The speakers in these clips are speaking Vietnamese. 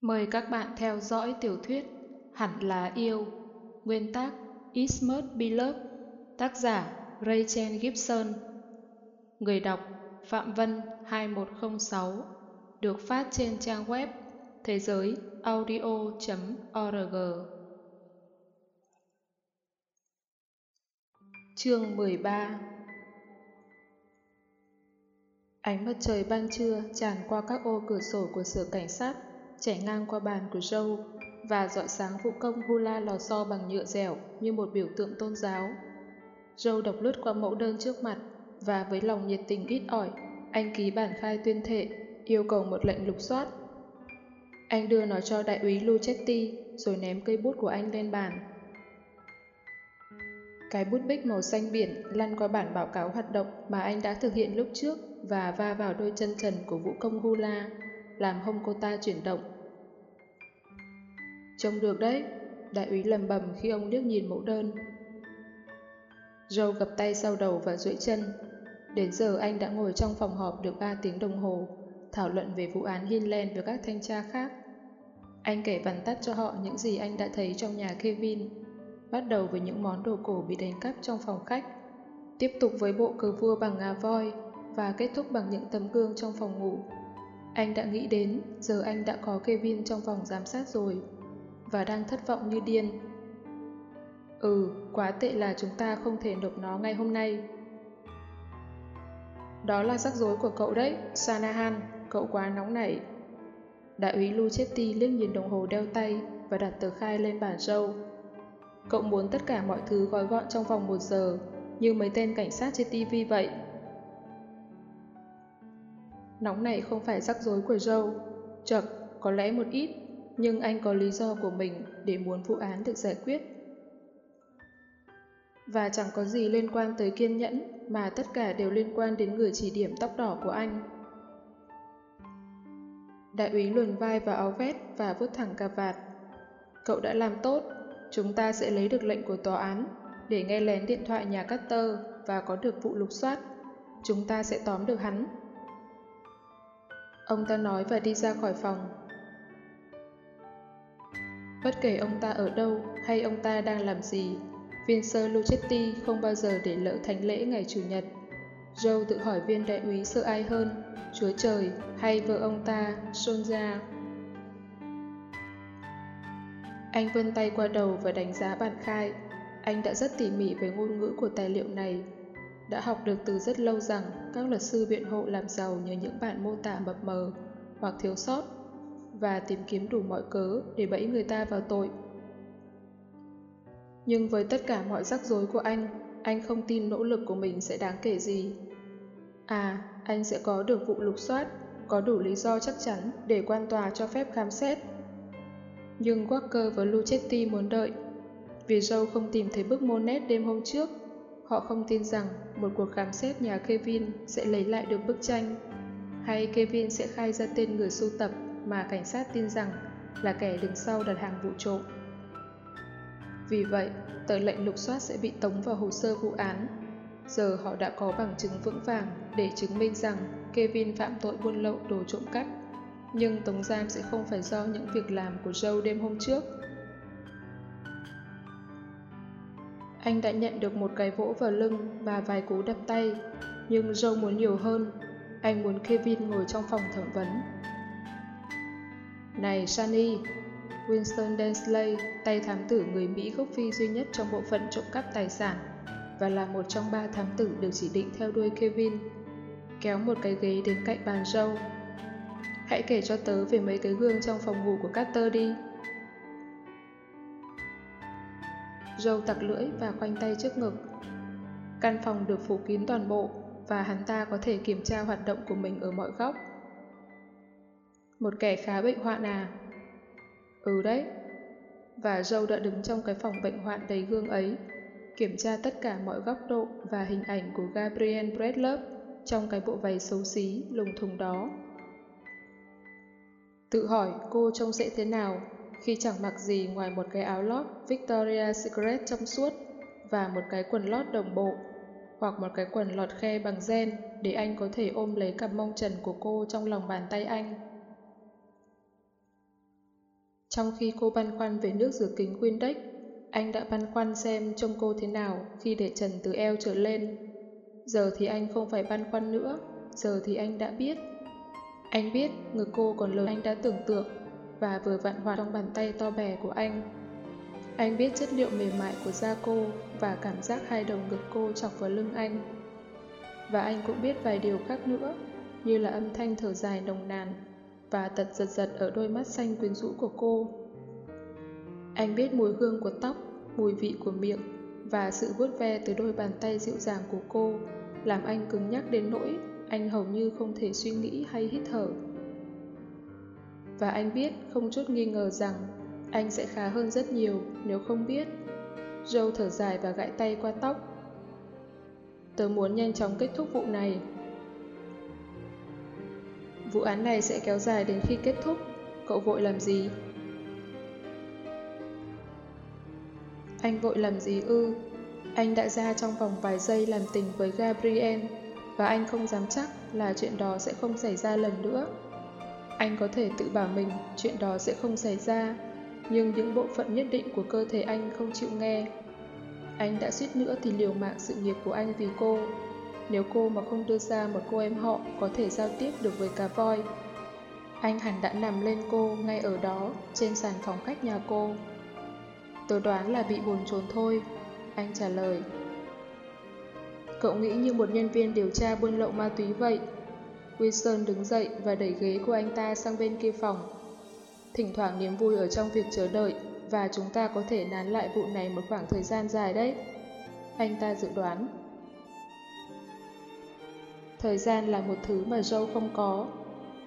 Mời các bạn theo dõi tiểu thuyết Hẳn là yêu, Nguyên tác It Must Be Love Tác giả Rachel Gibson. Người đọc Phạm Vân 2106 Được phát trên trang web thế giới audio.org Chương 13 Ánh mặt trời ban trưa tràn qua các ô cửa sổ của sở cảnh sát chảy ngang qua bàn của Joe và dọi sáng vũ công hula lò xo bằng nhựa dẻo như một biểu tượng tôn giáo. Joe đọc lướt qua mẫu đơn trước mặt và với lòng nhiệt tình ít ỏi, anh ký bản khai tuyên thệ, yêu cầu một lệnh lục soát. Anh đưa nó cho đại úy Luchetti rồi ném cây bút của anh lên bàn. Cái bút bích màu xanh biển lăn qua bản báo cáo hoạt động mà anh đã thực hiện lúc trước và va vào đôi chân trần của vũ công hula làm hông cô ta chuyển động. Trông được đấy, đại úy lầm bầm khi ông liếc nhìn mẫu đơn. Joe gập tay sau đầu và duỗi chân. Đến giờ anh đã ngồi trong phòng họp được 3 tiếng đồng hồ, thảo luận về vụ án Hinland với các thanh tra khác. Anh kể vắn tắt cho họ những gì anh đã thấy trong nhà Kevin, bắt đầu với những món đồ cổ bị đánh cắp trong phòng khách, tiếp tục với bộ cờ vua bằng ngà voi và kết thúc bằng những tấm gương trong phòng ngủ. Anh đã nghĩ đến giờ anh đã có Kevin trong phòng giám sát rồi và đang thất vọng như điên. Ừ, quá tệ là chúng ta không thể nộp nó ngay hôm nay. Đó là rắc rối của cậu đấy, Sanahan, cậu quá nóng nảy. Đại úy Luchetti liếc nhìn đồng hồ đeo tay và đặt tờ khai lên bàn râu. Cậu muốn tất cả mọi thứ gói gọn trong vòng một giờ, như mấy tên cảnh sát trên TV vậy. Nóng này không phải rắc rối của Joe. Chật, có lẽ một ít, nhưng anh có lý do của mình để muốn vụ án được giải quyết. Và chẳng có gì liên quan tới kiên nhẫn, mà tất cả đều liên quan đến người chỉ điểm tóc đỏ của anh. Đại úy luồn vai vào áo vest và vuốt thẳng cà vạt. Cậu đã làm tốt, chúng ta sẽ lấy được lệnh của tòa án để nghe lén điện thoại nhà Carter và có được vụ lục soát. Chúng ta sẽ tóm được hắn. Ông ta nói và đi ra khỏi phòng. Bất kể ông ta ở đâu hay ông ta đang làm gì, Vincent Luchetti không bao giờ để lỡ thánh lễ ngày Chủ nhật. Joe tự hỏi viên đại úy sợ ai hơn, Chúa Trời hay vợ ông ta, Sonja. Anh vươn tay qua đầu và đánh giá bản khai. Anh đã rất tỉ mỉ với ngôn ngữ của tài liệu này đã học được từ rất lâu rằng các luật sư biện hộ làm giàu nhờ những bản mô tả mập mờ hoặc thiếu sót và tìm kiếm đủ mọi cớ để bẫy người ta vào tội. Nhưng với tất cả mọi rắc rối của anh, anh không tin nỗ lực của mình sẽ đáng kể gì. À, anh sẽ có được vụ lục soát, có đủ lý do chắc chắn để quan tòa cho phép khám xét. Nhưng Walker và Luchetti muốn đợi, vì Joe không tìm thấy bức Monet đêm hôm trước Họ không tin rằng một cuộc khám xét nhà Kevin sẽ lấy lại được bức tranh, hay Kevin sẽ khai ra tên người sưu tập mà cảnh sát tin rằng là kẻ đứng sau đặt hàng vụ trộm. Vì vậy, tờ lệnh lục soát sẽ bị tống vào hồ sơ vụ án. Giờ họ đã có bằng chứng vững vàng để chứng minh rằng Kevin phạm tội buôn lậu đồ trộm cắp. Nhưng tống giam sẽ không phải do những việc làm của Joe đêm hôm trước, Anh đã nhận được một cái vỗ vào lưng và vài cú đập tay, nhưng Joe muốn nhiều hơn. Anh muốn Kevin ngồi trong phòng thẩm vấn. Này Shani, Winston Densley, tay thám tử người Mỹ gốc Phi duy nhất trong bộ phận trộm cắp tài sản và là một trong ba thám tử được chỉ định theo đuôi Kevin, kéo một cái ghế đến cạnh bàn Joe. Hãy kể cho tớ về mấy cái gương trong phòng ngủ của Carter đi. Joe tặc lưỡi và khoanh tay trước ngực. Căn phòng được phủ kín toàn bộ và hắn ta có thể kiểm tra hoạt động của mình ở mọi góc. Một kẻ khá bệnh hoạn à? Ừ đấy. Và Joe đã đứng trong cái phòng bệnh hoạn đầy gương ấy, kiểm tra tất cả mọi góc độ và hình ảnh của Gabriel Bredlove trong cái bộ váy xấu xí, lùng thùng đó. Tự hỏi cô trông sẽ thế nào khi chẳng mặc gì ngoài một cái áo lót Victoria Secret trong suốt và một cái quần lót đồng bộ hoặc một cái quần lọt khe bằng gen để anh có thể ôm lấy cặp mông trần của cô trong lòng bàn tay anh. Trong khi cô băn khoăn về nước rửa kính Windex, anh đã băn khoăn xem trông cô thế nào khi để trần từ eo trở lên. Giờ thì anh không phải băn khoăn nữa, giờ thì anh đã biết. Anh biết ngực cô còn lớn anh đã tưởng tượng và vừa vặn hoạt trong bàn tay to bè của anh. Anh biết chất liệu mềm mại của da cô và cảm giác hai đầu ngực cô chọc vào lưng anh. Và anh cũng biết vài điều khác nữa, như là âm thanh thở dài nồng nàn và tật giật giật ở đôi mắt xanh quyến rũ của cô. Anh biết mùi hương của tóc, mùi vị của miệng và sự vuốt ve từ đôi bàn tay dịu dàng của cô làm anh cứng nhắc đến nỗi anh hầu như không thể suy nghĩ hay hít thở. Và anh biết không chút nghi ngờ rằng anh sẽ khá hơn rất nhiều nếu không biết. Joe thở dài và gãi tay qua tóc. Tớ muốn nhanh chóng kết thúc vụ này. Vụ án này sẽ kéo dài đến khi kết thúc. Cậu vội làm gì? Anh vội làm gì ư? Anh đã ra trong vòng vài giây làm tình với Gabriel và anh không dám chắc là chuyện đó sẽ không xảy ra lần nữa. Anh có thể tự bảo mình chuyện đó sẽ không xảy ra, nhưng những bộ phận nhất định của cơ thể anh không chịu nghe. Anh đã suýt nữa thì liều mạng sự nghiệp của anh vì cô. Nếu cô mà không đưa ra một cô em họ có thể giao tiếp được với cá voi, anh hẳn đã nằm lên cô ngay ở đó, trên sàn phòng khách nhà cô. Tôi đoán là bị buồn chồn thôi, anh trả lời. Cậu nghĩ như một nhân viên điều tra buôn lậu ma túy vậy. Wilson đứng dậy và đẩy ghế của anh ta sang bên kia phòng. Thỉnh thoảng niềm vui ở trong việc chờ đợi và chúng ta có thể nán lại vụ này một khoảng thời gian dài đấy. Anh ta dự đoán. Thời gian là một thứ mà Joe không có.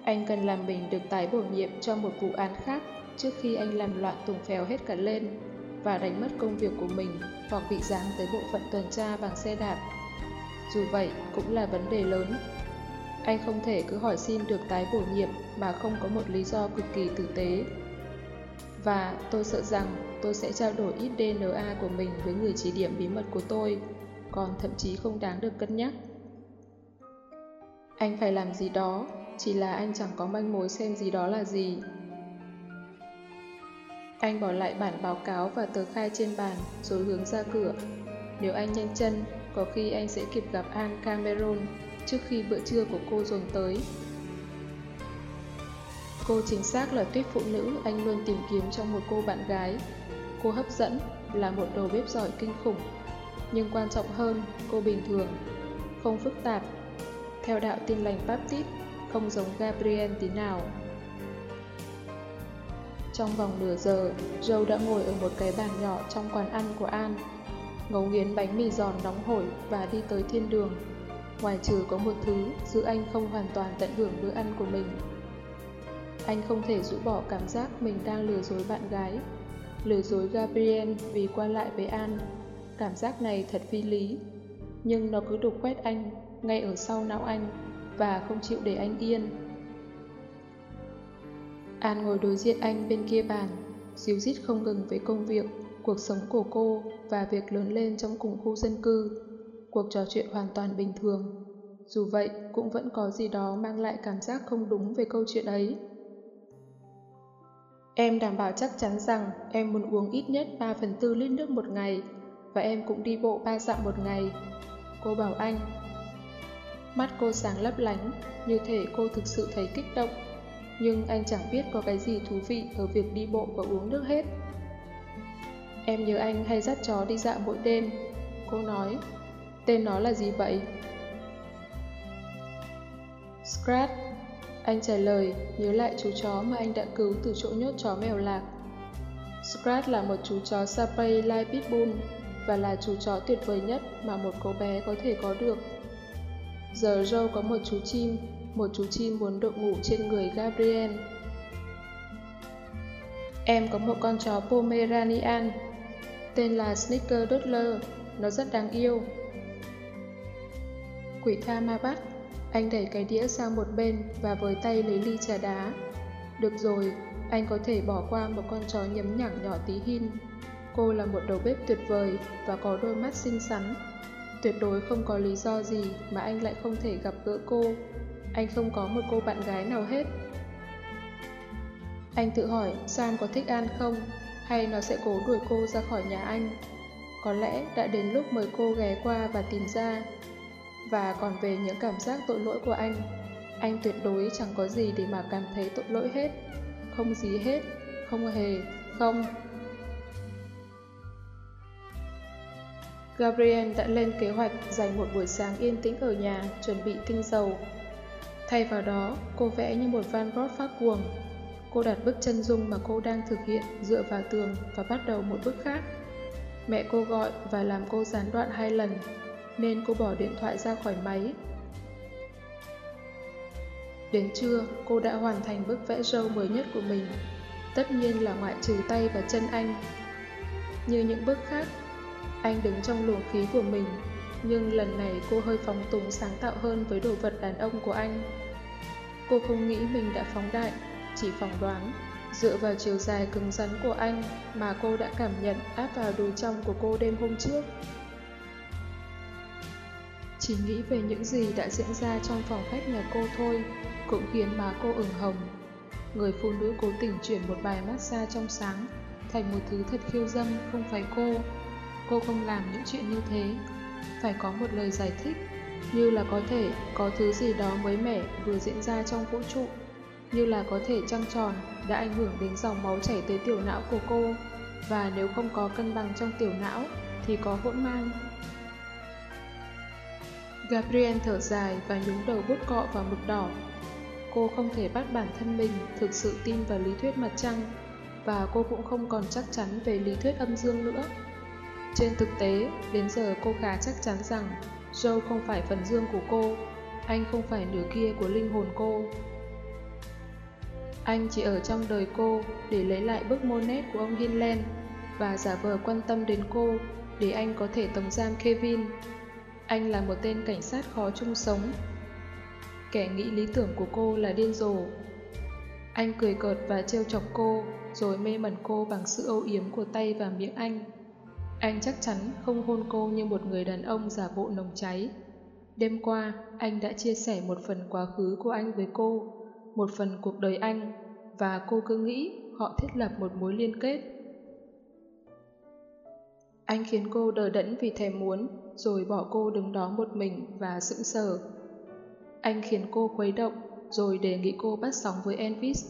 Anh cần làm mình được tái bổ nhiệm cho một vụ án khác trước khi anh làm loạn tùng phèo hết cả lên và đánh mất công việc của mình hoặc bị giáng tới bộ phận tuần tra bằng xe đạp. Dù vậy, cũng là vấn đề lớn. Anh không thể cứ hỏi xin được tái bổ nhiệm mà không có một lý do cực kỳ tử tế. Và tôi sợ rằng tôi sẽ trao đổi ít DNA của mình với người chỉ điểm bí mật của tôi, còn thậm chí không đáng được cân nhắc. Anh phải làm gì đó, chỉ là anh chẳng có manh mối xem gì đó là gì. Anh bỏ lại bản báo cáo và tờ khai trên bàn rồi hướng ra cửa. Nếu anh nhanh chân, có khi anh sẽ kịp gặp Anne Cameron trước khi bữa trưa của cô dồn tới. Cô chính xác là tuyết phụ nữ anh luôn tìm kiếm trong một cô bạn gái. Cô hấp dẫn, là một đầu bếp giỏi kinh khủng. Nhưng quan trọng hơn, cô bình thường, không phức tạp. Theo đạo tin lành Baptist, không giống Gabriel tí nào. Trong vòng nửa giờ, Joe đã ngồi ở một cái bàn nhỏ trong quán ăn của An, ngấu nghiến bánh mì giòn nóng hổi và đi tới thiên đường. Ngoài trừ có một thứ giữ anh không hoàn toàn tận hưởng bữa ăn của mình. Anh không thể rũ bỏ cảm giác mình đang lừa dối bạn gái, lừa dối Gabriel vì qua lại với An. Cảm giác này thật phi lý, nhưng nó cứ đục quét anh, ngay ở sau não anh, và không chịu để anh yên. An ngồi đối diện anh bên kia bàn, díu dít không ngừng với công việc, cuộc sống của cô và việc lớn lên trong cùng khu dân cư. Cuộc trò chuyện hoàn toàn bình thường. Dù vậy, cũng vẫn có gì đó mang lại cảm giác không đúng về câu chuyện ấy. Em đảm bảo chắc chắn rằng em muốn uống ít nhất 3 phần tư lít nước một ngày và em cũng đi bộ 3 dặm một ngày. Cô bảo anh. Mắt cô sáng lấp lánh, như thể cô thực sự thấy kích động nhưng anh chẳng biết có cái gì thú vị ở việc đi bộ và uống nước hết. Em nhớ anh hay dắt chó đi dạo mỗi đêm. Cô nói, tên nó là gì vậy? Scrat, Anh trả lời, nhớ lại chú chó mà anh đã cứu từ chỗ nhốt chó mèo lạc. Scrat là một chú chó Sapei Lai Pitbull và là chú chó tuyệt vời nhất mà một cô bé có thể có được. Giờ Joe có một chú chim một chú chim muốn đội ngủ trên người Gabriel. Em có một con chó Pomeranian, tên là Snicker Doodler, nó rất đáng yêu. Quỷ tha ma bắt, anh đẩy cái đĩa sang một bên và với tay lấy ly trà đá. Được rồi, anh có thể bỏ qua một con chó nhấm nhẳng nhỏ tí hin. Cô là một đầu bếp tuyệt vời và có đôi mắt xinh xắn. Tuyệt đối không có lý do gì mà anh lại không thể gặp gỡ cô anh không có một cô bạn gái nào hết. Anh tự hỏi Sam có thích An không, hay nó sẽ cố đuổi cô ra khỏi nhà anh. Có lẽ đã đến lúc mời cô ghé qua và tìm ra. Và còn về những cảm giác tội lỗi của anh, anh tuyệt đối chẳng có gì để mà cảm thấy tội lỗi hết. Không gì hết, không hề, không. Gabriel đã lên kế hoạch dành một buổi sáng yên tĩnh ở nhà chuẩn bị tinh dầu. Thay vào đó, cô vẽ như một Van Gogh phát cuồng. Cô đặt bức chân dung mà cô đang thực hiện dựa vào tường và bắt đầu một bức khác. Mẹ cô gọi và làm cô gián đoạn hai lần, nên cô bỏ điện thoại ra khỏi máy. Đến trưa, cô đã hoàn thành bức vẽ râu mới nhất của mình. Tất nhiên là ngoại trừ tay và chân anh. Như những bức khác, anh đứng trong luồng khí của mình, nhưng lần này cô hơi phóng túng sáng tạo hơn với đồ vật đàn ông của anh. Cô không nghĩ mình đã phóng đại, chỉ phỏng đoán. Dựa vào chiều dài cứng rắn của anh mà cô đã cảm nhận áp vào đùi trong của cô đêm hôm trước. Chỉ nghĩ về những gì đã diễn ra trong phòng khách nhà cô thôi cũng khiến má cô ửng hồng. Người phụ nữ cố tình chuyển một bài massage trong sáng thành một thứ thật khiêu dâm không phải cô. Cô không làm những chuyện như thế. Phải có một lời giải thích, như là có thể có thứ gì đó mới mẻ vừa diễn ra trong vũ trụ, như là có thể trăng tròn đã ảnh hưởng đến dòng máu chảy tới tiểu não của cô, và nếu không có cân bằng trong tiểu não thì có hỗn mang. Gabriel thở dài và nhúng đầu bút cọ vào mực đỏ. Cô không thể bắt bản thân mình thực sự tin vào lý thuyết mặt trăng, và cô cũng không còn chắc chắn về lý thuyết âm dương nữa. Trên thực tế, đến giờ cô khá chắc chắn rằng Joe không phải phần dương của cô, anh không phải nửa kia của linh hồn cô. Anh chỉ ở trong đời cô để lấy lại bức Monet của ông Hinland và giả vờ quan tâm đến cô để anh có thể tống giam Kevin. Anh là một tên cảnh sát khó chung sống. Kẻ nghĩ lý tưởng của cô là điên rồ. Anh cười cợt và trêu chọc cô, rồi mê mẩn cô bằng sự âu yếm của tay và miệng anh. Anh chắc chắn không hôn cô như một người đàn ông giả bộ nồng cháy. Đêm qua, anh đã chia sẻ một phần quá khứ của anh với cô, một phần cuộc đời anh, và cô cứ nghĩ họ thiết lập một mối liên kết. Anh khiến cô đờ đẫn vì thèm muốn, rồi bỏ cô đứng đó một mình và sững sờ. Anh khiến cô khuấy động, rồi đề nghị cô bắt sóng với Elvis.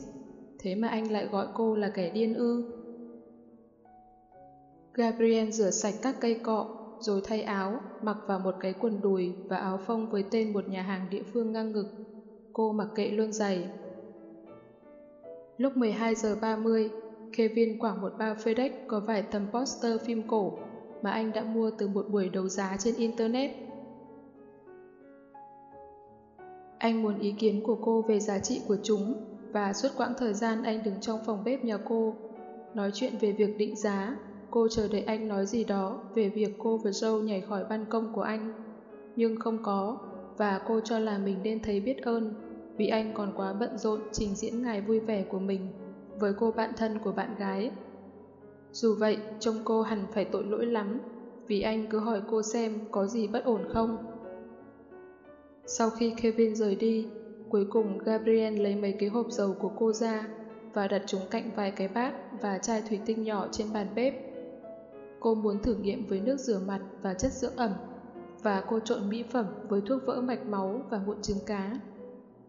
Thế mà anh lại gọi cô là kẻ điên ư. Gabriel rửa sạch các cây cọ, rồi thay áo, mặc vào một cái quần đùi và áo phông với tên một nhà hàng địa phương ngang ngực. Cô mặc kệ luôn giày. Lúc 12 giờ 30, Kevin quảng một bao FedEx có vài tấm poster phim cổ mà anh đã mua từ một buổi đấu giá trên Internet. Anh muốn ý kiến của cô về giá trị của chúng và suốt quãng thời gian anh đứng trong phòng bếp nhà cô, nói chuyện về việc định giá Cô chờ đợi anh nói gì đó về việc cô và Joe nhảy khỏi ban công của anh. Nhưng không có, và cô cho là mình nên thấy biết ơn vì anh còn quá bận rộn trình diễn ngày vui vẻ của mình với cô bạn thân của bạn gái. Dù vậy, trông cô hẳn phải tội lỗi lắm vì anh cứ hỏi cô xem có gì bất ổn không. Sau khi Kevin rời đi, cuối cùng Gabriel lấy mấy cái hộp dầu của cô ra và đặt chúng cạnh vài cái bát và chai thủy tinh nhỏ trên bàn bếp. Cô muốn thử nghiệm với nước rửa mặt và chất dưỡng ẩm, và cô trộn mỹ phẩm với thuốc vỡ mạch máu và mụn trứng cá.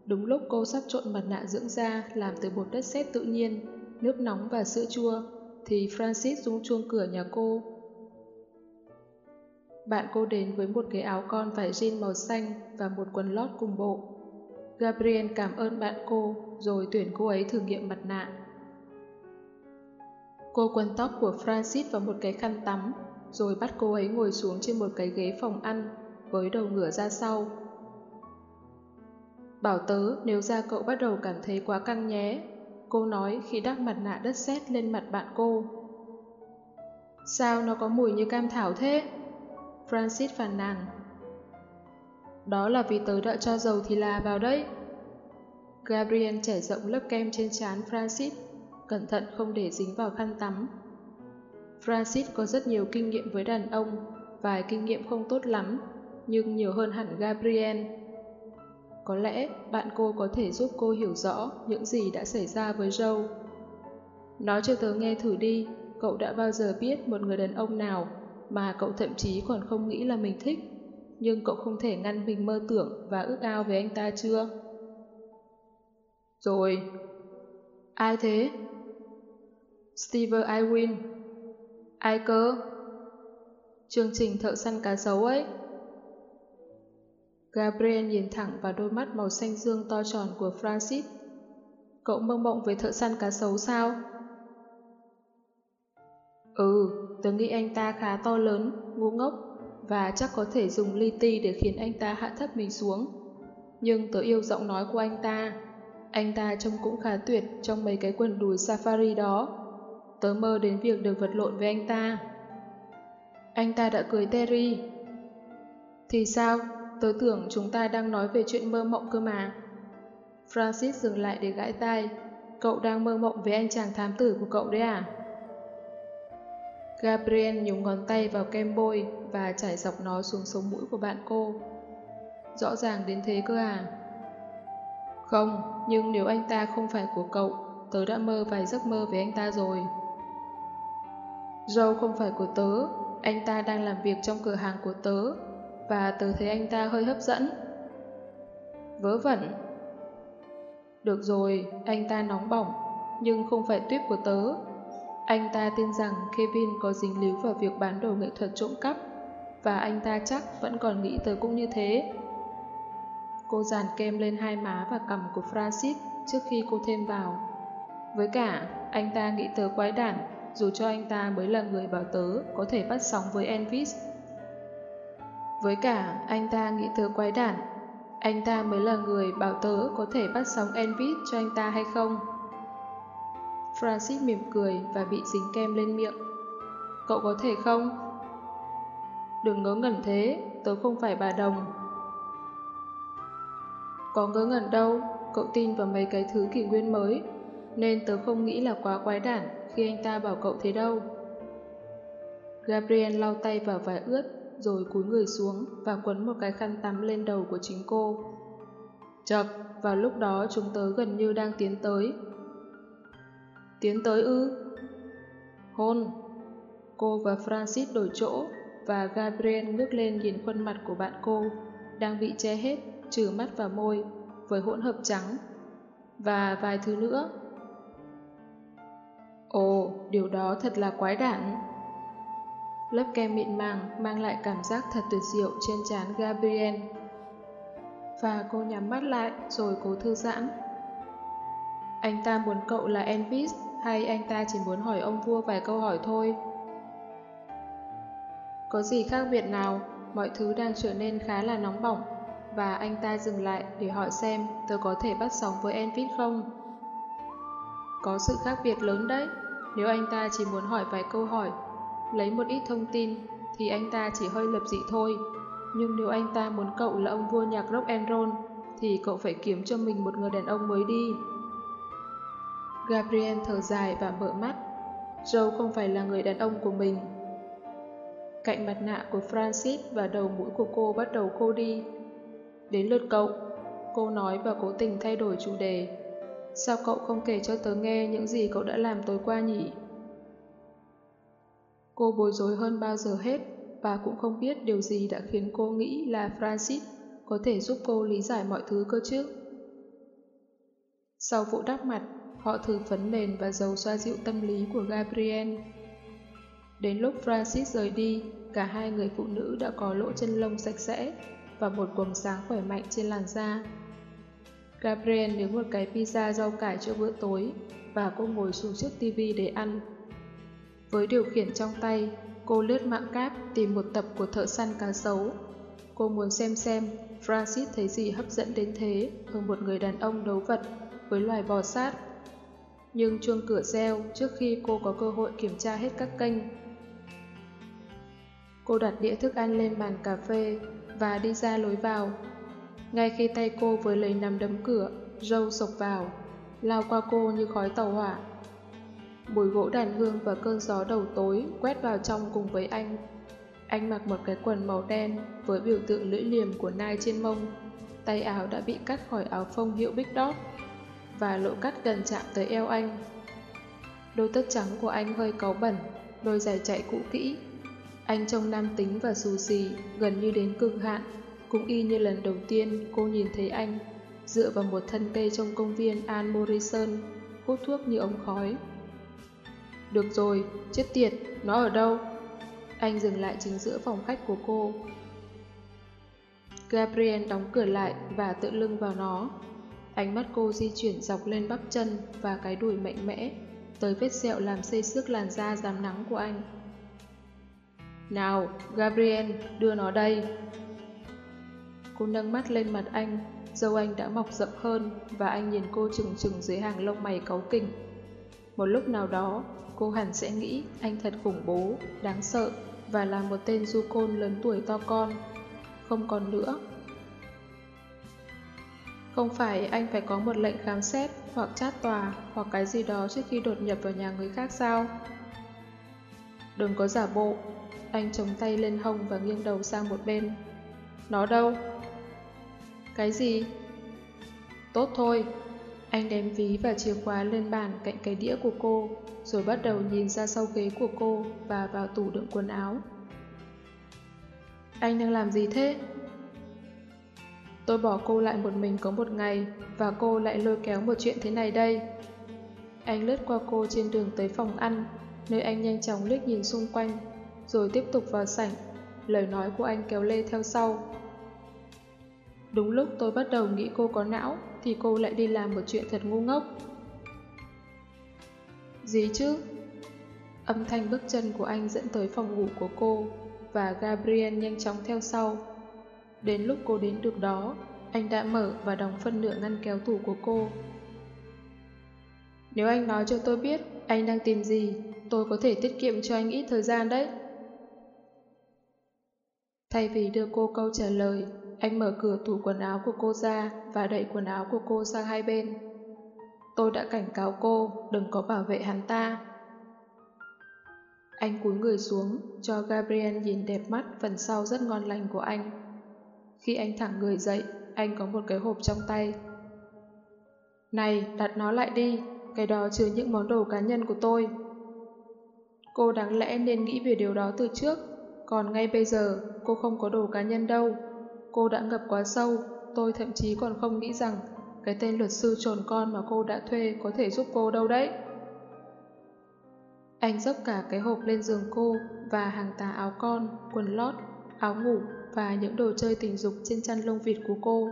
Đúng lúc cô sắp trộn mặt nạ dưỡng da làm từ bột đất sét tự nhiên, nước nóng và sữa chua, thì Francis rung chuông cửa nhà cô. Bạn cô đến với một cái áo con vải jean màu xanh và một quần lót cùng bộ. Gabriel cảm ơn bạn cô, rồi tuyển cô ấy thử nghiệm mặt nạ. Cô quấn tóc của Francis vào một cái khăn tắm, rồi bắt cô ấy ngồi xuống trên một cái ghế phòng ăn, với đầu ngửa ra sau. Bảo tớ nếu da cậu bắt đầu cảm thấy quá căng nhé, cô nói khi đắp mặt nạ đất sét lên mặt bạn cô. Sao nó có mùi như cam thảo thế? Francis phàn nàn. Đó là vì tớ đã cho dầu thì là vào đấy. Gabriel trẻ rộng lớp kem trên trán Francis cẩn thận không để dính vào khăn tắm. Francis có rất nhiều kinh nghiệm với đàn ông, vài kinh nghiệm không tốt lắm, nhưng nhiều hơn hẳn Gabriel. Có lẽ bạn cô có thể giúp cô hiểu rõ những gì đã xảy ra với Joe, Nói cho tớ nghe thử đi, cậu đã bao giờ biết một người đàn ông nào mà cậu thậm chí còn không nghĩ là mình thích, nhưng cậu không thể ngăn mình mơ tưởng và ước ao về anh ta chưa? Rồi. Ai thế? Steve Irwin. Ai cơ? Chương trình thợ săn cá sấu ấy. Gabriel nhìn thẳng vào đôi mắt màu xanh dương to tròn của Francis. Cậu mơ mộng về thợ săn cá sấu sao? Ừ, tớ nghĩ anh ta khá to lớn, ngu ngốc và chắc có thể dùng ly ti để khiến anh ta hạ thấp mình xuống. Nhưng tớ yêu giọng nói của anh ta. Anh ta trông cũng khá tuyệt trong mấy cái quần đùi safari đó. Tớ mơ đến việc được vật lộn với anh ta. Anh ta đã cưới Terry. Thì sao? Tớ tưởng chúng ta đang nói về chuyện mơ mộng cơ mà. Francis dừng lại để gãi tai. Cậu đang mơ mộng với anh chàng thám tử của cậu đấy à? Gabriel nhúng ngón tay vào kem bôi và chảy dọc nó xuống sống mũi của bạn cô. Rõ ràng đến thế cơ à? Không, nhưng nếu anh ta không phải của cậu, tớ đã mơ vài giấc mơ với anh ta rồi. Râu không phải của tớ, anh ta đang làm việc trong cửa hàng của tớ, và tớ thấy anh ta hơi hấp dẫn. Vớ vẩn. Được rồi, anh ta nóng bỏng, nhưng không phải tuyếp của tớ. Anh ta tin rằng Kevin có dính líu vào việc bán đồ nghệ thuật trộm cắp, và anh ta chắc vẫn còn nghĩ tớ cũng như thế. Cô dàn kem lên hai má và cằm của Francis trước khi cô thêm vào. Với cả, anh ta nghĩ tớ quái đản, dù cho anh ta mới là người bảo tớ có thể bắt sóng với Elvis. Với cả, anh ta nghĩ tớ quái đản, anh ta mới là người bảo tớ có thể bắt sóng Elvis cho anh ta hay không. Francis mỉm cười và bị dính kem lên miệng. Cậu có thể không? Đừng ngớ ngẩn thế, tớ không phải bà đồng. Có ngớ ngẩn đâu, cậu tin vào mấy cái thứ kỷ nguyên mới, nên tớ không nghĩ là quá quái đản khi anh ta bảo cậu thế đâu. Gabriel lau tay vào vải ướt, rồi cúi người xuống và quấn một cái khăn tắm lên đầu của chính cô. Chật, vào lúc đó chúng tớ gần như đang tiến tới. Tiến tới ư? Hôn. Cô và Francis đổi chỗ và Gabriel ngước lên nhìn khuôn mặt của bạn cô, đang bị che hết, trừ mắt và môi, với hỗn hợp trắng. Và vài thứ nữa. Ồ, điều đó thật là quái đản. Lớp kem mịn màng mang lại cảm giác thật tuyệt diệu trên trán Gabriel. Và cô nhắm mắt lại rồi cố thư giãn. Anh ta muốn cậu là Elvis hay anh ta chỉ muốn hỏi ông vua vài câu hỏi thôi? Có gì khác biệt nào, mọi thứ đang trở nên khá là nóng bỏng và anh ta dừng lại để hỏi xem tớ có thể bắt sóng với Elvis không. Có sự khác biệt lớn đấy, nếu anh ta chỉ muốn hỏi vài câu hỏi, lấy một ít thông tin thì anh ta chỉ hơi lập dị thôi. Nhưng nếu anh ta muốn cậu là ông vua nhạc rock and roll thì cậu phải kiếm cho mình một người đàn ông mới đi. Gabriel thở dài và mở mắt. Joe không phải là người đàn ông của mình. Cạnh mặt nạ của Francis và đầu mũi của cô bắt đầu khô đi. Đến lượt cậu, cô nói và cố tình thay đổi chủ đề. Sao cậu không kể cho tớ nghe những gì cậu đã làm tối qua nhỉ? Cô bối rối hơn bao giờ hết và cũng không biết điều gì đã khiến cô nghĩ là Francis có thể giúp cô lý giải mọi thứ cơ chứ. Sau vụ đắp mặt, họ thử phấn nền và dầu xoa dịu tâm lý của Gabriel. Đến lúc Francis rời đi, cả hai người phụ nữ đã có lỗ chân lông sạch sẽ và một quầng sáng khỏe mạnh trên làn da. Gabriel nướng một cái pizza rau cải cho bữa tối và cô ngồi xuống trước tivi để ăn. Với điều khiển trong tay, cô lướt mạng cáp tìm một tập của thợ săn cá sấu. Cô muốn xem xem Francis thấy gì hấp dẫn đến thế ở một người đàn ông đấu vật với loài bò sát. Nhưng chuông cửa reo trước khi cô có cơ hội kiểm tra hết các kênh. Cô đặt đĩa thức ăn lên bàn cà phê và đi ra lối vào. Ngay khi tay cô với lấy nắm đấm cửa, râu sộc vào, lao qua cô như khói tàu hỏa. Mùi gỗ đàn hương và cơn gió đầu tối quét vào trong cùng với anh. Anh mặc một cái quần màu đen với biểu tượng lưỡi liềm của nai trên mông. Tay áo đã bị cắt khỏi áo phông hiệu Big Dog và lỗ cắt gần chạm tới eo anh. Đôi tất trắng của anh hơi cáu bẩn, đôi giày chạy cũ kỹ. Anh trông nam tính và xù xì, gần như đến cực hạn, cũng y như lần đầu tiên cô nhìn thấy anh, dựa vào một thân cây trong công viên An Morrison, hút thuốc như ống khói. Được rồi, chết tiệt, nó ở đâu? Anh dừng lại chính giữa phòng khách của cô. Gabriel đóng cửa lại và tự lưng vào nó. Ánh mắt cô di chuyển dọc lên bắp chân và cái đùi mạnh mẽ, tới vết sẹo làm xây xước làn da dám nắng của anh. Nào, Gabriel, đưa nó đây. Cô nâng mắt lên mặt anh, dâu anh đã mọc rậm hơn và anh nhìn cô trừng trừng dưới hàng lông mày cáu kỉnh. Một lúc nào đó, cô hẳn sẽ nghĩ anh thật khủng bố, đáng sợ và là một tên du côn lớn tuổi to con. Không còn nữa. Không phải anh phải có một lệnh khám xét hoặc chát tòa hoặc cái gì đó trước khi đột nhập vào nhà người khác sao? Đừng có giả bộ. Anh chống tay lên hông và nghiêng đầu sang một bên. Nó đâu? Cái gì? Tốt thôi. Anh đem ví và chìa khóa lên bàn cạnh cái đĩa của cô, rồi bắt đầu nhìn ra sau ghế của cô và vào tủ đựng quần áo. Anh đang làm gì thế? Tôi bỏ cô lại một mình có một ngày và cô lại lôi kéo một chuyện thế này đây. Anh lướt qua cô trên đường tới phòng ăn, nơi anh nhanh chóng liếc nhìn xung quanh, rồi tiếp tục vào sảnh. Lời nói của anh kéo lê theo sau. Đúng lúc tôi bắt đầu nghĩ cô có não, thì cô lại đi làm một chuyện thật ngu ngốc. Gì chứ? Âm thanh bước chân của anh dẫn tới phòng ngủ của cô, và Gabriel nhanh chóng theo sau. Đến lúc cô đến được đó, anh đã mở và đóng phân nửa ngăn kéo tủ của cô. Nếu anh nói cho tôi biết anh đang tìm gì, tôi có thể tiết kiệm cho anh ít thời gian đấy. Thay vì đưa cô câu trả lời, anh mở cửa tủ quần áo của cô ra và đẩy quần áo của cô sang hai bên. Tôi đã cảnh cáo cô đừng có bảo vệ hắn ta. Anh cúi người xuống, cho Gabriel nhìn đẹp mắt phần sau rất ngon lành của anh. Khi anh thẳng người dậy, anh có một cái hộp trong tay. Này, đặt nó lại đi, cái đó chứa những món đồ cá nhân của tôi. Cô đáng lẽ nên nghĩ về điều đó từ trước, còn ngay bây giờ cô không có đồ cá nhân đâu. Cô đã ngập quá sâu, tôi thậm chí còn không nghĩ rằng cái tên luật sư trồn con mà cô đã thuê có thể giúp cô đâu đấy. Anh dốc cả cái hộp lên giường cô và hàng tá áo con, quần lót, áo ngủ và những đồ chơi tình dục trên chăn lông vịt của cô.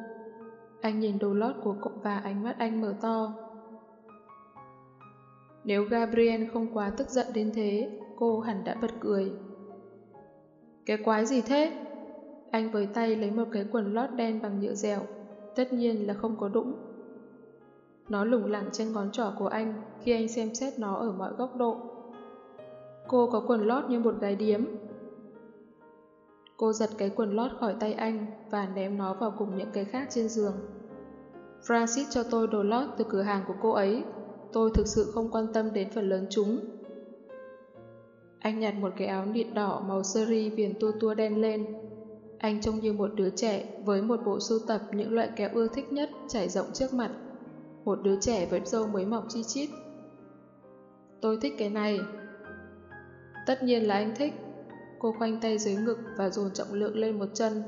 Anh nhìn đồ lót của cậu và ánh mắt anh mở to. Nếu Gabriel không quá tức giận đến thế, cô hẳn đã bật cười. Cái quái gì thế? Anh với tay lấy một cái quần lót đen bằng nhựa dẻo, tất nhiên là không có đũng. Nó lủng lẳng trên ngón trỏ của anh khi anh xem xét nó ở mọi góc độ. Cô có quần lót như một gái điếm. Cô giật cái quần lót khỏi tay anh và ném nó vào cùng những cái khác trên giường. Francis cho tôi đồ lót từ cửa hàng của cô ấy. Tôi thực sự không quan tâm đến phần lớn chúng. Anh nhặt một cái áo nịt đỏ màu sơ ri viền tua tua đen lên. Anh trông như một đứa trẻ với một bộ sưu tập những loại kéo ưa thích nhất trải rộng trước mặt. Một đứa trẻ với dâu mới mọc chi chít. Tôi thích cái này, Tất nhiên là anh thích. Cô khoanh tay dưới ngực và dồn trọng lượng lên một chân.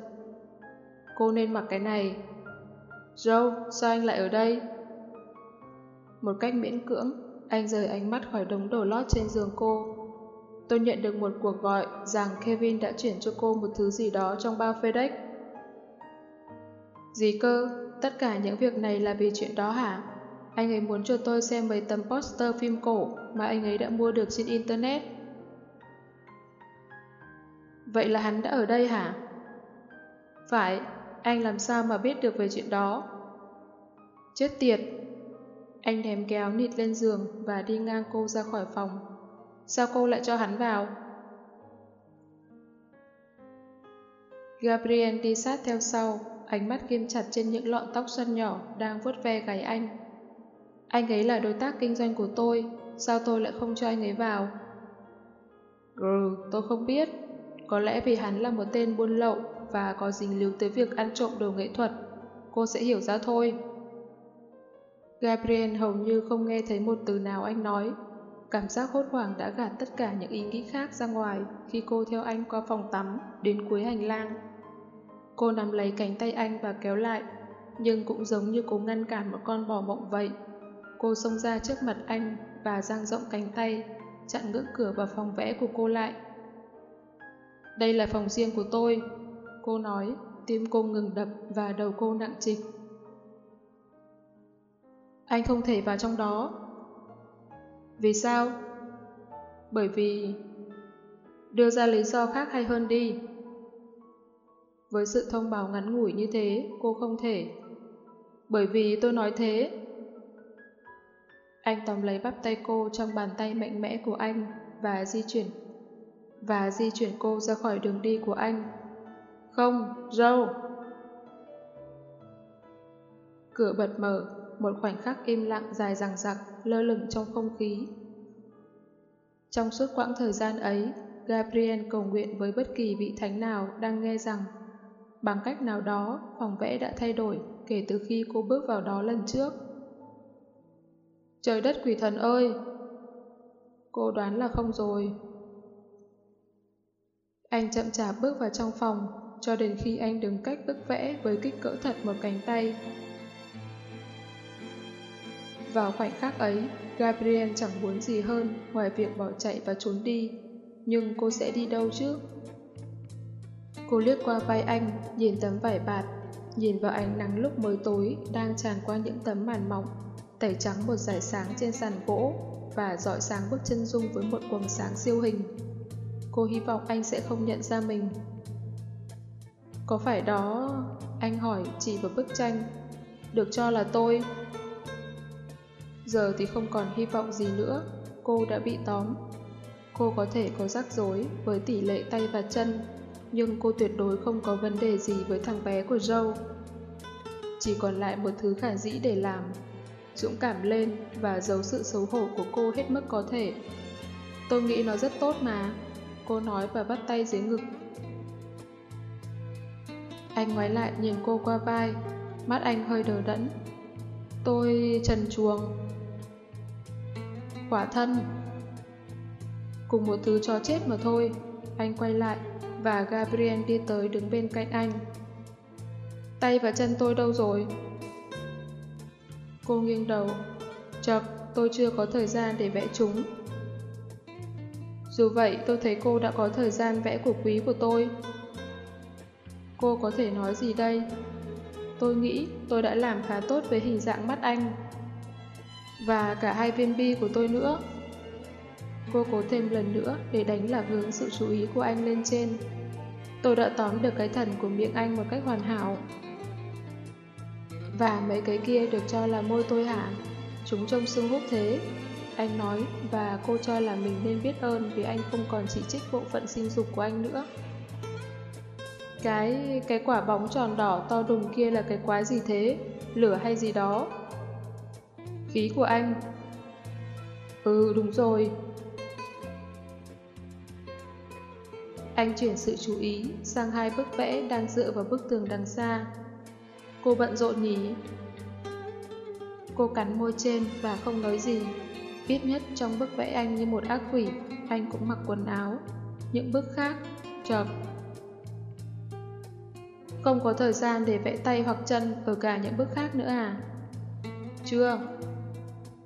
Cô nên mặc cái này. Joe, sao anh lại ở đây? Một cách miễn cưỡng, anh rời ánh mắt khỏi đống đồ lót trên giường cô. Tôi nhận được một cuộc gọi rằng Kevin đã chuyển cho cô một thứ gì đó trong bao FedEx. Gì cơ? Tất cả những việc này là vì chuyện đó hả? Anh ấy muốn cho tôi xem mấy tấm poster phim cổ mà anh ấy đã mua được trên Internet. Vậy là hắn đã ở đây hả? Phải, anh làm sao mà biết được về chuyện đó? Chết tiệt! Anh đem kéo nịt lên giường và đi ngang cô ra khỏi phòng. Sao cô lại cho hắn vào? Gabriel đi sát theo sau, ánh mắt ghim chặt trên những lọn tóc xoăn nhỏ đang vuốt ve gáy anh. Anh ấy là đối tác kinh doanh của tôi, sao tôi lại không cho anh ấy vào? Ừ, tôi không biết. Có lẽ vì hắn là một tên buôn lậu và có dính líu tới việc ăn trộm đồ nghệ thuật. Cô sẽ hiểu ra thôi. Gabriel hầu như không nghe thấy một từ nào anh nói. Cảm giác hốt hoảng đã gạt tất cả những ý nghĩ khác ra ngoài khi cô theo anh qua phòng tắm đến cuối hành lang. Cô nắm lấy cánh tay anh và kéo lại, nhưng cũng giống như cố ngăn cản một con bò mộng vậy. Cô xông ra trước mặt anh và dang rộng cánh tay, chặn ngưỡng cửa vào phòng vẽ của cô lại. Đây là phòng riêng của tôi, cô nói, tim cô ngừng đập và đầu cô nặng trịch. Anh không thể vào trong đó. Vì sao? Bởi vì... Đưa ra lý do khác hay hơn đi. Với sự thông báo ngắn ngủi như thế, cô không thể. Bởi vì tôi nói thế. Anh tóm lấy bắp tay cô trong bàn tay mạnh mẽ của anh và di chuyển và di chuyển cô ra khỏi đường đi của anh. Không, Joe! Cửa bật mở, một khoảnh khắc im lặng dài dằng dặc, lơ lửng trong không khí. Trong suốt quãng thời gian ấy, Gabriel cầu nguyện với bất kỳ vị thánh nào đang nghe rằng bằng cách nào đó phòng vẽ đã thay đổi kể từ khi cô bước vào đó lần trước. Trời đất quỷ thần ơi! Cô đoán là không rồi. Anh chậm chạp bước vào trong phòng, cho đến khi anh đứng cách bức vẽ với kích cỡ thật một cánh tay. Vào khoảnh khắc ấy, Gabriel chẳng muốn gì hơn ngoài việc bỏ chạy và trốn đi. Nhưng cô sẽ đi đâu chứ? Cô liếc qua vai anh, nhìn tấm vải bạt, nhìn vào ánh nắng lúc mới tối đang tràn qua những tấm màn mỏng, tẩy trắng một dải sáng trên sàn gỗ và dọi sáng bức chân dung với một quầng sáng siêu hình. Cô hy vọng anh sẽ không nhận ra mình. Có phải đó... Anh hỏi chỉ vào bức tranh. Được cho là tôi. Giờ thì không còn hy vọng gì nữa. Cô đã bị tóm. Cô có thể có rắc rối với tỷ lệ tay và chân, nhưng cô tuyệt đối không có vấn đề gì với thằng bé của Joe. Chỉ còn lại một thứ khả dĩ để làm. Dũng cảm lên và giấu sự xấu hổ của cô hết mức có thể. Tôi nghĩ nó rất tốt mà cô nói và bắt tay dưới ngực. Anh ngoái lại nhìn cô qua vai, mắt anh hơi đờ đẫn. Tôi trần chuồng. Quả thân. Cùng một thứ cho chết mà thôi. Anh quay lại và Gabriel đi tới đứng bên cạnh anh. Tay và chân tôi đâu rồi? Cô nghiêng đầu. Chật, tôi chưa có thời gian để vẽ chúng. Dù vậy, tôi thấy cô đã có thời gian vẽ của quý của tôi. Cô có thể nói gì đây? Tôi nghĩ tôi đã làm khá tốt với hình dạng mắt anh. Và cả hai viên bi của tôi nữa. Cô cố thêm lần nữa để đánh lạc hướng sự chú ý của anh lên trên. Tôi đã tóm được cái thần của miệng anh một cách hoàn hảo. Và mấy cái kia được cho là môi tôi hả? Chúng trông sưng húp thế, anh nói và cô cho là mình nên biết ơn vì anh không còn chỉ trích bộ phận sinh dục của anh nữa. Cái... cái quả bóng tròn đỏ to đùng kia là cái quái gì thế? Lửa hay gì đó? Phí của anh. Ừ, đúng rồi. Anh chuyển sự chú ý sang hai bức vẽ đang dựa vào bức tường đằng xa. Cô bận rộn nhỉ? Cô cắn môi trên và không nói gì. Ít nhất trong bức vẽ anh như một ác quỷ, anh cũng mặc quần áo. Những bức khác, chợp. Không có thời gian để vẽ tay hoặc chân ở cả những bức khác nữa à? Chưa.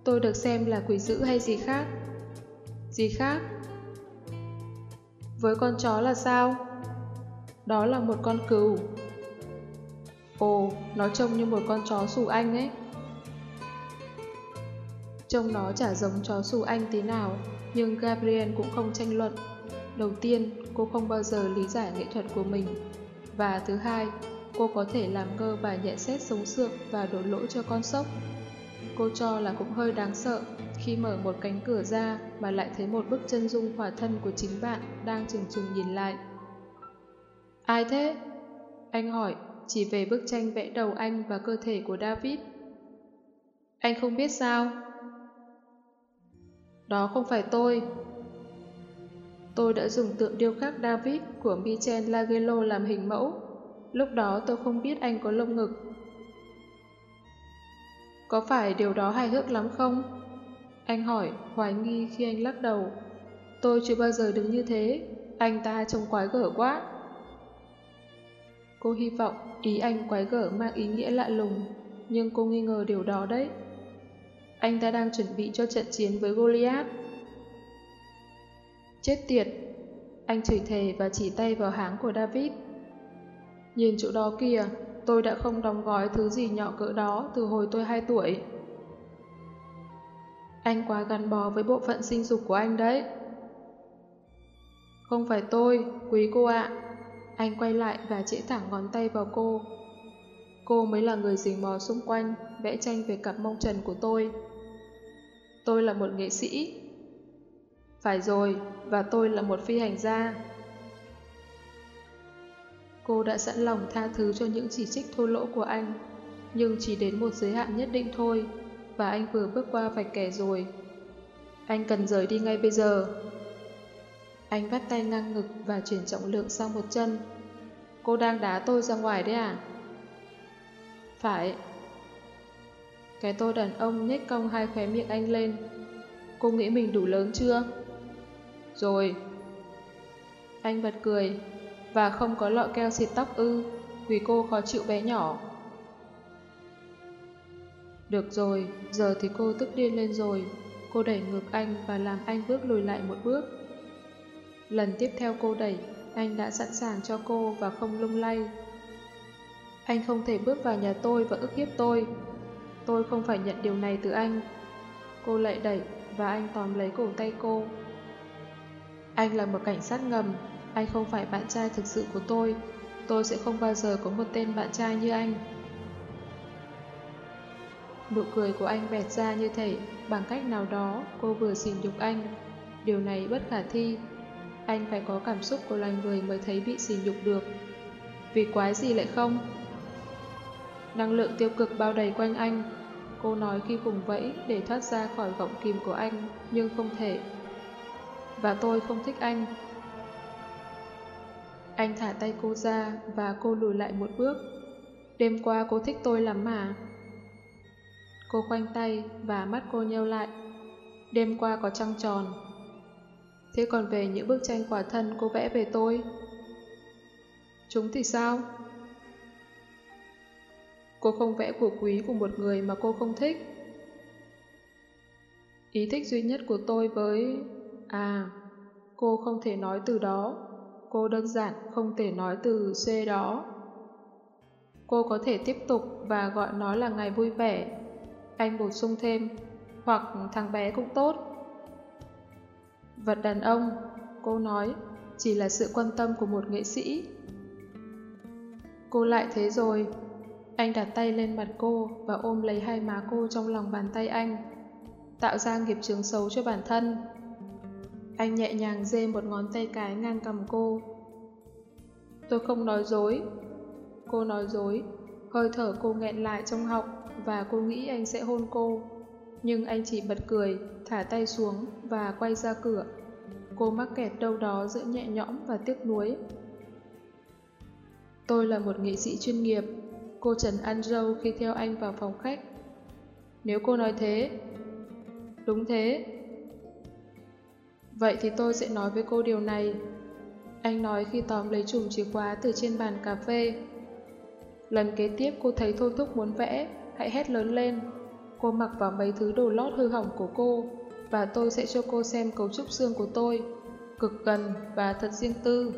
Tôi được xem là quỷ dữ hay gì khác? Gì khác? Với con chó là sao? Đó là một con cừu. Ồ, nó trông như một con chó xù anh ấy. Trông nó chả giống chó xù anh tí nào, nhưng Gabriel cũng không tranh luận. Đầu tiên, cô không bao giờ lý giải nghệ thuật của mình. Và thứ hai, cô có thể làm ngơ và nhận xét sống sượng và đổ lỗi cho con sốc. Cô cho là cũng hơi đáng sợ khi mở một cánh cửa ra mà lại thấy một bức chân dung khỏa thân của chính bạn đang chừng chừng nhìn lại. Ai thế? Anh hỏi, chỉ về bức tranh vẽ đầu anh và cơ thể của David. Anh không biết sao? Đó không phải tôi. Tôi đã dùng tượng điêu khắc David của Michel Lagello làm hình mẫu. Lúc đó tôi không biết anh có lông ngực. Có phải điều đó hài hước lắm không? Anh hỏi, hoài nghi khi anh lắc đầu. Tôi chưa bao giờ đứng như thế, anh ta trông quái gở quá. Cô hy vọng ý anh quái gở mang ý nghĩa lạ lùng, nhưng cô nghi ngờ điều đó đấy. Anh ta đang chuẩn bị cho trận chiến với Goliath. Chết tiệt! Anh chửi thề và chỉ tay vào háng của David. Nhìn chỗ đó kìa, tôi đã không đóng gói thứ gì nhỏ cỡ đó từ hồi tôi 2 tuổi. Anh quá gắn bó với bộ phận sinh dục của anh đấy. Không phải tôi, quý cô ạ. Anh quay lại và chỉ thẳng ngón tay vào cô. Cô mới là người dình mò xung quanh, vẽ tranh về cặp mông trần của tôi. Tôi là một nghệ sĩ. Phải rồi, và tôi là một phi hành gia. Cô đã sẵn lòng tha thứ cho những chỉ trích thô lỗ của anh, nhưng chỉ đến một giới hạn nhất định thôi, và anh vừa bước qua vạch kẻ rồi. Anh cần rời đi ngay bây giờ. Anh vắt tay ngang ngực và chuyển trọng lượng sang một chân. Cô đang đá tôi ra ngoài đấy à? Phải. Cái tôi đàn ông nhếch cong hai khóe miệng anh lên. Cô nghĩ mình đủ lớn chưa? Rồi. Anh bật cười. Và không có lọ keo xịt tóc ư, vì cô khó chịu bé nhỏ. Được rồi, giờ thì cô tức điên lên rồi. Cô đẩy ngược anh và làm anh bước lùi lại một bước. Lần tiếp theo cô đẩy, anh đã sẵn sàng cho cô và không lung lay. Anh không thể bước vào nhà tôi và ức hiếp tôi. Tôi không phải nhận điều này từ anh. Cô lại đẩy và anh tóm lấy cổ tay cô. Anh là một cảnh sát ngầm, anh không phải bạn trai thực sự của tôi. Tôi sẽ không bao giờ có một tên bạn trai như anh. Nụ cười của anh bẹt ra như thể bằng cách nào đó cô vừa xỉn nhục anh. Điều này bất khả thi. Anh phải có cảm xúc của loài người mới thấy bị xỉn nhục được. Vì quái gì lại không? Năng lượng tiêu cực bao đầy quanh anh. Cô nói khi vùng vẫy để thoát ra khỏi gọng kìm của anh, nhưng không thể. Và tôi không thích anh. Anh thả tay cô ra và cô lùi lại một bước. Đêm qua cô thích tôi lắm mà. Cô khoanh tay và mắt cô nheo lại. Đêm qua có trăng tròn. Thế còn về những bức tranh quả thân cô vẽ về tôi? Chúng thì sao? Cô không vẽ của quý của một người mà cô không thích. Ý thích duy nhất của tôi với... À, cô không thể nói từ đó. Cô đơn giản không thể nói từ C đó. Cô có thể tiếp tục và gọi nó là ngày vui vẻ. Anh bổ sung thêm, hoặc thằng bé cũng tốt. Vật đàn ông, cô nói, chỉ là sự quan tâm của một nghệ sĩ. Cô lại thế rồi. Anh đặt tay lên mặt cô và ôm lấy hai má cô trong lòng bàn tay anh, tạo ra nghiệp trường xấu cho bản thân. Anh nhẹ nhàng dê một ngón tay cái ngang cầm cô. Tôi không nói dối. Cô nói dối. Hơi thở cô nghẹn lại trong họng và cô nghĩ anh sẽ hôn cô. Nhưng anh chỉ bật cười, thả tay xuống và quay ra cửa. Cô mắc kẹt đâu đó giữa nhẹ nhõm và tiếc nuối. Tôi là một nghệ sĩ chuyên nghiệp. Cô Trần ăn dâu khi theo anh vào phòng khách. Nếu cô nói thế, đúng thế, Vậy thì tôi sẽ nói với cô điều này. Anh nói khi tóm lấy chùm chìa khóa từ trên bàn cà phê. Lần kế tiếp cô thấy thôi thúc muốn vẽ, hãy hét lớn lên. Cô mặc vào mấy thứ đồ lót hư hỏng của cô và tôi sẽ cho cô xem cấu trúc xương của tôi. Cực gần và thật riêng tư.